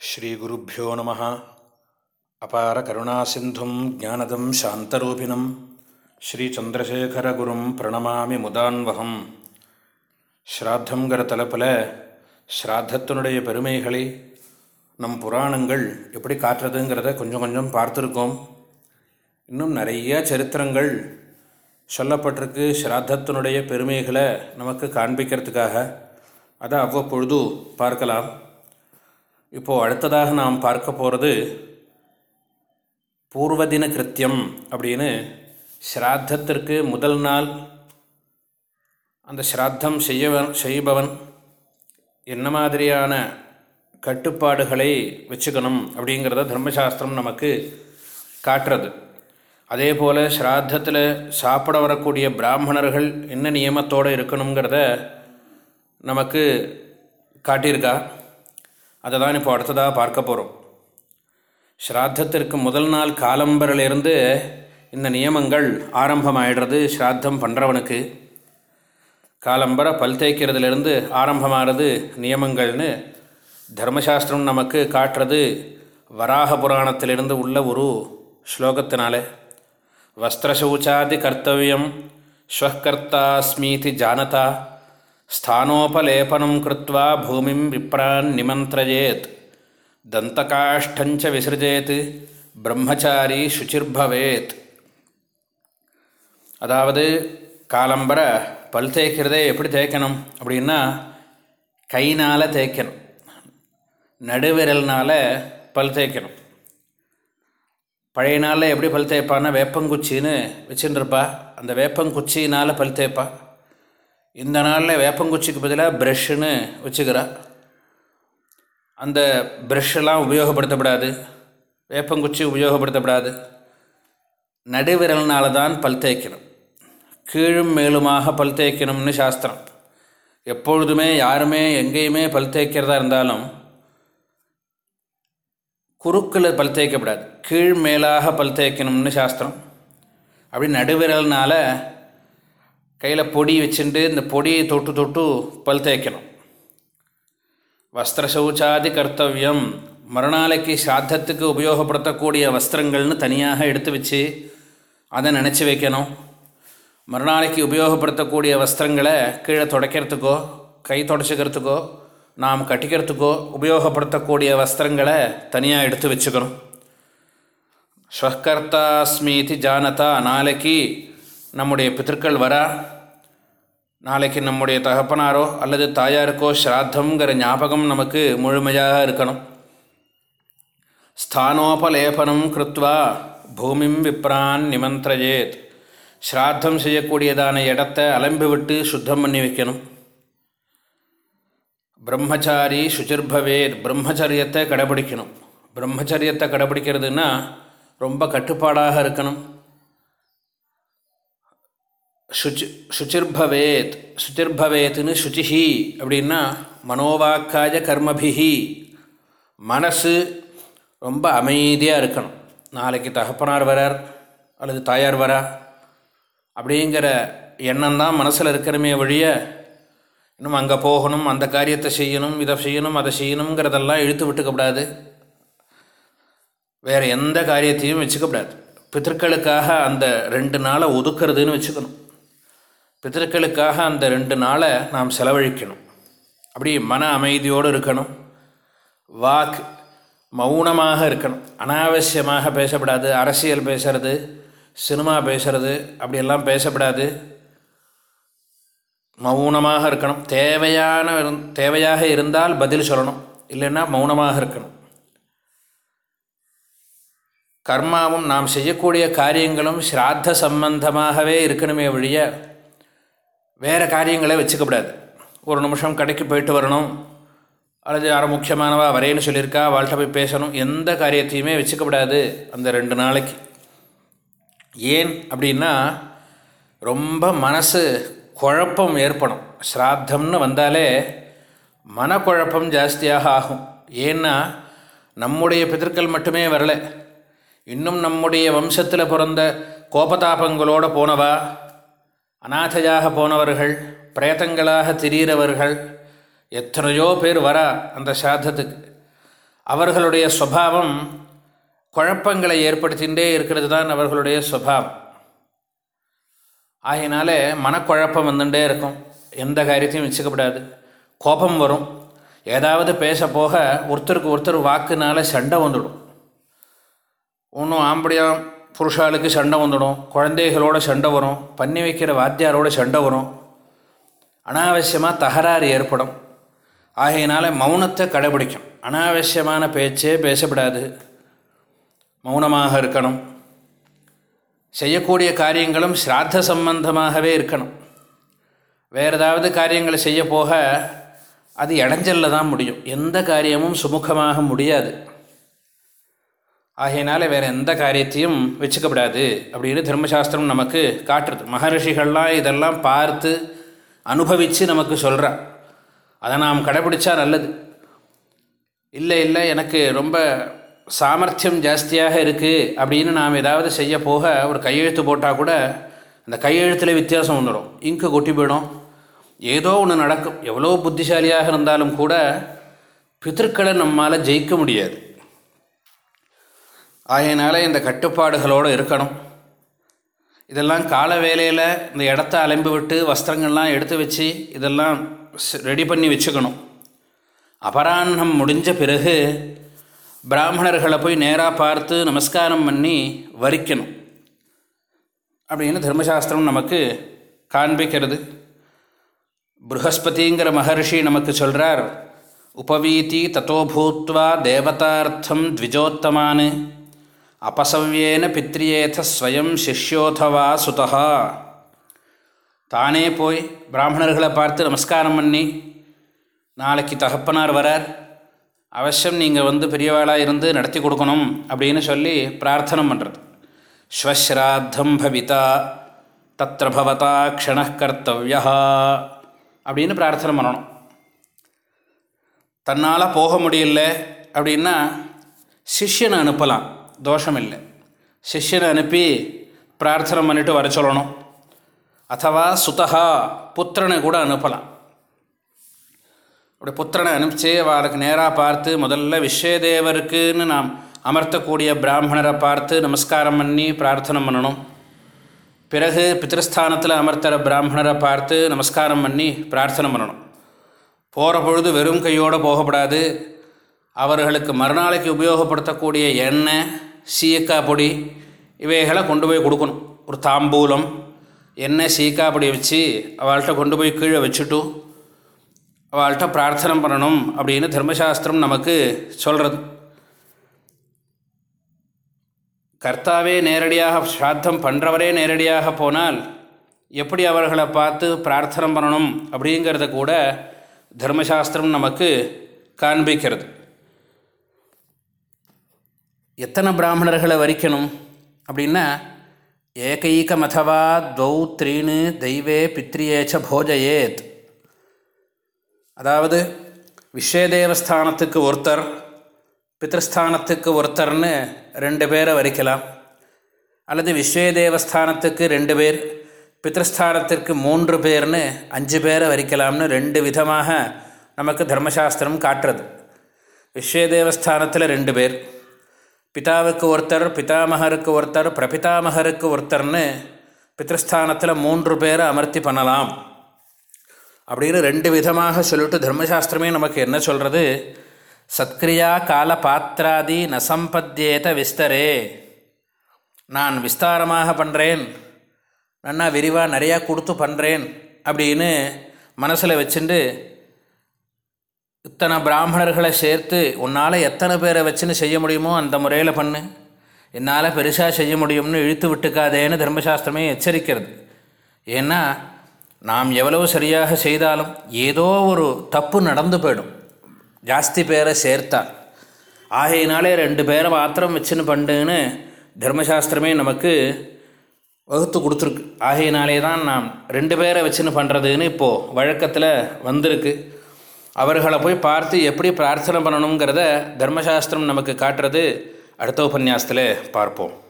ஸ்ரீகுருப்போ நம. அபார கருணாசிந்தும் ஜானதம் சாந்தரூபிணம். ஸ்ரீச்சந்திரசேகரகுரும் பிரணமாமி முதான்வகம். ஸ்ராத்தங்கிற தலைப்பில் ஸ்ராத்தத்தினுடைய பெருமைகளை நம் புராணங்கள் எப்படி காட்டுறதுங்கிறத கொஞ்சம் கொஞ்சம் பார்த்துருக்கோம். இன்னும் நிறைய சரித்திரங்கள் சொல்லப்பட்டிருக்கு ஸ்ராத்தத்தினுடைய பெருமைகளை நமக்கு காண்பிக்கிறதுக்காக. அதை அவ்வப்பொழுது பார்க்கலாம். இப்போது அடுத்ததாக நாம் பார்க்க போகிறது பூர்வதின கிருத்தியம் அப்படின்னு ஸ்ராத்தத்திற்கு முதல் நாள் அந்த ஸ்ராத்தம் செய்யவன் செய்பவன் என்ன மாதிரியான கட்டுப்பாடுகளை வச்சுக்கணும் அப்படிங்கிறத தர்மசாஸ்திரம் நமக்கு காட்டுறது. அதே போல் ஸ்ராத்தத்தில் சாப்பிட வரக்கூடிய பிராமணர்கள் என்ன நியமத்தோடு இருக்கணுங்கிறத நமக்கு காட்டியிருக்கா. அதை தான் இப்போ அடுத்ததாக பார்க்க போகிறோம் ஸ்ராத்தத்திற்கு முதல் நாள் காலம்பரிலிருந்து இந்த நியமங்கள் ஆரம்பமாயிடுறது ஸ்ராத்தம் பண்ணுறவனுக்கு காலம்பர பல் தேய்க்கிறதுலேருந்து ஆரம்பமாகிறது நியமங்கள்னு தர்மசாஸ்திரம் நமக்கு காட்டுறது வராக புராணத்திலிருந்து உள்ள ஒரு ஸ்லோகத்தினால. வஸ்திரசௌச்சாதி கர்த்தவியம் ஸ்வக்கர்த்தாஸ்மீதி ஜானதா. ஸ்தானோபலேபனம் கிருத்வா பூமிம் விப்ரான் நிமந்திரயேத் தந்தகாஷ்டஞ்ச விசிருஜேத் பிரம்மச்சாரி சுச்சிர்பவேத் அதாவது காலம்பர பல் தேய்க்கிறதே எப்படி தேய்க்கணும் அப்படின்னா கைனால் தேய்க்கணும். நடுவிரல்னால் பல் தேய்க்கணும். பழைய நாளில் எப்படி பல் தேய்ப்பான்னா வேப்பங்குச்சின்னு வச்சுருப்பா அந்த வேப்பங்குச்சினால் பல் தேய்ப்பா. இந்த நாளில் வேப்பங்குச்சிக்கு பதிலாக ப்ரெஷ்ஷுன்னு வச்சுக்கிறா. அந்த ப்ரெஷ்ஷெல்லாம் உபயோகப்படுத்தப்படாது. வேப்பங்குச்சி உபயோகப்படுத்தப்படாது. நடுவிரல்னால தான் பல் தேய்க்கணும். கீழும் மேலுமாக பல் தேய்க்கணும்னு சாஸ்திரம். எப்பொழுதுமே யாருமே எங்கேயுமே பல் தேய்க்கிறதா இருந்தாலும் குறுக்கில் பல் தேய்க்கப்படாது. கீழ் மேலாக பல் தேய்க்கணும்னு சாஸ்திரம். அப்படி நடுவிரல்னால் கையில் பொடி வச்சுட்டு இந்த பொடியை தொட்டு தொட்டு பல் தேய்க்கணும். வஸ்திர சௌச்சாதி கர்த்தவியம். மறுநாளைக்கு சாத்தத்துக்கு உபயோகப்படுத்தக்கூடிய வஸ்திரங்கள்னு தனியாக எடுத்து வச்சு அதை நினச்சி வைக்கணும். மறுநாளைக்கு உபயோகப்படுத்தக்கூடிய வஸ்திரங்களை கீழே துடைக்கிறதுக்கோ கை தொடச்சிக்கிறதுக்கோ நாம் கட்டிக்கிறதுக்கோ உபயோகப்படுத்தக்கூடிய வஸ்திரங்களை தனியாக எடுத்து வச்சுக்கணும். ஸ்வக்கர்த்தாஸ்மீதி ஜானதா. நாளைக்கு நம்முடைய பித்தர்கள் வரா? நாளைக்கு நம்முடைய தகப்பனாரோ அல்லது தாயாருக்கோ ஸ்ராத்தங்கிற ஞாபகம் நமக்கு முழுமையாக இருக்கணும். ஸ்தானோபலேபனம் கிருத்வா பூமிம் விப்ரான் நிமந்திரஜேத் ஸ்ராத்தம் செய்யக்கூடியதான இடத்தை அலம்பி விட்டு சுத்தம் பண்ணி வைக்கணும். பிரம்மச்சாரி சுச்சிர்பவேத் பிரம்மச்சரியத்தை கடைபிடிக்கணும். பிரம்மச்சரியத்தை கடைபிடிக்கிறதுனா ரொம்ப கட்டுப்பாடாக இருக்கணும். சுச்சி சுச்சிர்பவேத் சுச்சிர்பவேத்துன்னு சுச்சிஹி அப்படின்னா மனோவாக்காய கர்மபிஹி. மனசு ரொம்ப அமைதியாக இருக்கணும். நாளைக்கு தகப்பனார் வரார் அல்லது தாயார் வரா அப்படிங்கிற எண்ணம் தான் மனசில் இருக்கிறமே வழிய இன்னும் அங்கே போகணும் அந்த காரியத்தை செய்யணும் இதை செய்யணும் அதை செய்யணுங்கிறதெல்லாம் இழுத்து விட்டுக்கப்படாது வேறு எந்த காரியத்தையும் வச்சுக்கப்படாது பித்தர்களுக்காக அந்த ரெண்டு நாளை ஒதுக்கிறதுன்னு வச்சுக்கணும். பித்தர்களுக்காக அந்த ரெண்டு நாளை நாம் செலவழிக்கணும். அப்படி மன அமைதியோடு இருக்கணும். வாக் மௌனமாக இருக்கணும். அனாவசியமாக பேசப்படாது. அரசியல் பேசுறது சினிமா பேசுறது அப்படியெல்லாம் பேசப்படாது. மௌனமாக இருக்கணும். தேவையான தேவையாக இருந்தால் பதில் சொல்லணும். இல்லைன்னா மௌனமாக இருக்கணும். கர்மாவும் நாம் செய்யக்கூடிய காரியங்களும் ஸ்ராத்த சம்பந்தமாகவே இருக்கணுமே வழிய வேறு காரியங்களை வச்சுக்கப்படாது. ஒரு நிமிஷம் கடைக்கு போயிட்டு வரணும். அல்லது யாரும் முக்கியமானவா வரேன்னு சொல்லியிருக்கா வாழ்கிட்ட போய் பேசணும். எந்த காரியத்தையுமே வச்சுக்கப்படாது அந்த ரெண்டு நாளைக்கு. ஏன் அப்படின்னா ரொம்ப மனசு குழப்பம் ஏற்படும். ஸ்ராத்தம்னு வந்தாலே மனக்குழப்பம் ஜாஸ்தியாக ஆகும். ஏன்னா நம்முடைய பிதற்கள் மட்டுமே வரலை. இன்னும் நம்முடைய வம்சத்தில் பிறந்த கோபதாபங்களோடு போனவா? அநாதையாக போனவர்கள் பிரேத்தங்களாக திரிகிறவர்கள் எத்தனையோ பேர் வரா அந்த சாதத்துக்கு. அவர்களுடைய சுவாவம் குழப்பங்களை ஏற்படுத்திகிட்டே இருக்கிறது தான் அவர்களுடைய சுவாவம் ஆகையினால மனக்குழப்பம் வந்துட்டே இருக்கும். எந்த காரியத்தையும் வச்சுக்கப்படாது. கோபம் வரும். ஏதாவது பேச போக ஒருத்தருக்கு ஒருத்தர் வாக்குனால சண்டை வந்துடும். ஒன்றும் ஆம்படியாம் புருஷாளுக்கு சண்டை வந்துடும் குழந்தைகளோட சண்டை வரும் பண்ணி வைக்கிற வாத்தியாரோட சண்டை வரும். அனாவசியமாக தகராறு ஏற்படும். ஆகையினால மௌனத்தை கடைபிடிக்கும். அனாவசியமான பேச்சே பேசப்படாது. மௌனமாக இருக்கணும். செய்யக்கூடிய காரியங்களும் ஸ்ராத்த சம்பந்தமாகவே இருக்கணும். வேறு ஏதாவது காரியங்களை செய்ய போக அது இடைஞ்சலில் தான் முடியும். எந்த காரியமும் சுமூகமாக முடியாது. ஆகையினால வேறு எந்த காரியத்தையும் வச்சுக்கப்படாது அப்படின்னு தர்மசாஸ்திரம் நமக்கு காட்டுறது. மகரிஷிகள்லாம் இதெல்லாம் பார்த்து அனுபவித்து நமக்கு சொல்கிறா அதை நாம் கடைபிடிச்சா நல்லது. இல்லை இல்லை எனக்கு ரொம்ப சாமர்த்தியம் ஜாஸ்தியாக இருக்குது அப்படின்னு நாம் ஏதாவது செய்ய போக ஒரு கையெழுத்து போட்டால் கூட அந்த கையெழுத்தில் வித்தியாசம் வந்துடும். இங்கு கொட்டி போயிடும். ஏதோ ஒன்று நடக்கும். எவ்வளோ புத்திசாலியாக இருந்தாலும் கூட பித்திருக்களை நம்மால் ஜெயிக்க முடியாது. ஆகையினால இந்த கட்டுப்பாடுகளோடு இருக்கணும். இதெல்லாம் கால வேலையில் இந்த இடத்த அலம்பி விட்டு வஸ்திரங்கள்லாம் எடுத்து வச்சு இதெல்லாம் ரெடி பண்ணி வச்சுக்கணும். அபராண்ணம் முடிஞ்ச பிறகு பிராமணர்களை போய் நேராக பார்த்து நமஸ்காரம் பண்ணி வரிக்கணும். அப்படின்னு தர்மசாஸ்திரம் நமக்கு காண்பிக்கிறது. ப்ரஹஸ்பதிங்கிற மகர்ஷி நமக்கு சொல்கிறார் உபவீதி தத்தோபூத்வா தேவதார்த்தம் த்விஜோத்தமானு. அபசவ்யேன பித்ரியேத ஸ்வயம் சிஷ்யோதவா சுதா தானே போய் பிராமணர்களை பார்த்து நமஸ்காரம் பண்ணி நாளைக்கு தகப்பனார் வரார். அவசியம் நீங்கள் வந்து பெரியவாளாக இருந்து நடத்தி கொடுக்கணும் அப்படின்னு சொல்லி பிரார்த்தனை பண்ணுறது ஸ்வஸ்ராத்தம் பவிதா தத்திர பவதா க்ஷண கர்த்தவியா அப்படின்னு பிரார்த்தனை பண்ணணும். தன்னால் போக முடியல அப்படின்னா சிஷ்யனை அனுப்பலாம். தோஷமில்லை சிஷ்யனை அனுப்பி பிரார்த்தனை பண்ணிட்டு வர சொல்லணும் அத்தவா சுதகா புத்திரனை கூட அனுப்பலாம் அப்படி புத்திரனை அனுப்பிச்சு அவளுக்கு நேராக பார்த்து முதல்ல விஸ்வதேவருக்குன்னு நாம் அமர்த்தக்கூடிய பிராமணரை பார்த்து நமஸ்காரம் பண்ணி பிரார்த்தனை பண்ணணும் பிறகு பித்திருஸ்தானத்தில் அமர்த்துகிற பிராமணரை பார்த்து நமஸ்காரம் பண்ணி பிரார்த்தனை பண்ணணும் போகிற பொழுது வெறும் கையோடு போகப்படாது அவர்களுக்கு மறுநாளைக்கு உபயோகப்படுத்தக்கூடிய எண்ணெய் சீயக்காய் பொடி இவைகளை கொண்டு போய் கொடுக்கணும். ஒரு தாம்பூலம் எண்ணெய் சீக்காய் பொடி வச்சு அவள்கிட்ட கொண்டு போய் கீழே வச்சுட்டு அவள்கிட்ட பிரார்த்தனை பண்ணணும் அப்படின்னு தர்மசாஸ்திரம் நமக்கு சொல்கிறது கர்த்தாவே நேரடியாக ஸ்ராத்தம் பண்ணுறவரே நேரடியாக போனால் எப்படி அவர்களை பார்த்து பிரார்த்தனை பண்ணணும் அப்படிங்கிறத கூட தர்மசாஸ்திரம் நமக்கு காண்பிக்கிறது. எத்தனை பிராமணர்களை வரிக்கணும்? அப்படின்னா ஏகைக்கமதவா துவௌ த்ரீனு தெய்வே பித்ரியேச்ச போஜயேத். அதாவது விஸ்வதேவஸ்தானத்துக்கு ஒருத்தர் பித்ருஸ்தானத்துக்கு ஒருத்தர்னு ரெண்டு பேரை வரிக்கலாம். அல்லது விஸ்வதேவஸ்தானத்துக்கு ரெண்டு பேர் பித்ருஸ்தானத்திற்கு மூன்று பேர்னு அஞ்சு பேரை வரிக்கலாம்னு ரெண்டு விதமாக நமக்கு தர்மசாஸ்திரம் காட்டுறது. விஸ்வதேவஸ்தானத்தில் ரெண்டு பேர். பிதாவுக்கு ஒருத்தர் பிதாமகருக்கு ஒருத்தர் பிரபிதாமகருக்கு ஒருத்தர்னு பித்திருஸ்தானத்தில் மூன்று பேரை அமர்த்தி பண்ணலாம். அப்படின்னு ரெண்டு விதமாக சொல்லிட்டு தர்மசாஸ்திரமே நமக்கு என்ன சொல்கிறது சத்கிரியா கால பாத்திராதி நசம்பத்தியேத விஸ்தரே. நான் விஸ்தாரமாக பண்ணுறேன் நன்னா விரிவாக நிறையா கொடுத்து பண்ணுறேன் அப்படின்னு மனசில் வச்சுட்டு இத்தனை பிராமணர்களை சேர்த்து உன்னால் எத்தனை பேரை வச்சுன்னு செய்ய முடியுமோ அந்த முறையில் பண்ணு. என்னால் பெருசாக செய்ய முடியும்னு இழுத்து விட்டுக்காதேன்னு தர்மசாஸ்திரமே எச்சரிக்கிறது. ஏன்னா நாம் எவ்வளவு சரியாக செய்தாலும் ஏதோ ஒரு தப்பு நடந்து போயிடும். ஜாஸ்தி பேரை சேர்த்தால் ஆகையினாலே ரெண்டு பேரை மாத்திரம் வச்சுன்னு பண்ணுன்னு தர்மசாஸ்திரமே நமக்கு வகுத்து கொடுத்துருக்கு. ஆகையினாலே தான் நாம் ரெண்டு பேரை வச்சுன்னு பண்ணுறதுன்னு இப்போது வழக்கத்தில் வந்திருக்கு. அவர்களை போய் பார்த்து எப்படி பிரார்த்தனை பண்ணணுங்கிறத தர்மசாஸ்திரம் நமக்கு காட்டுறது. அடுத்த உபன்யாசத்தில் பார்ப்போம்.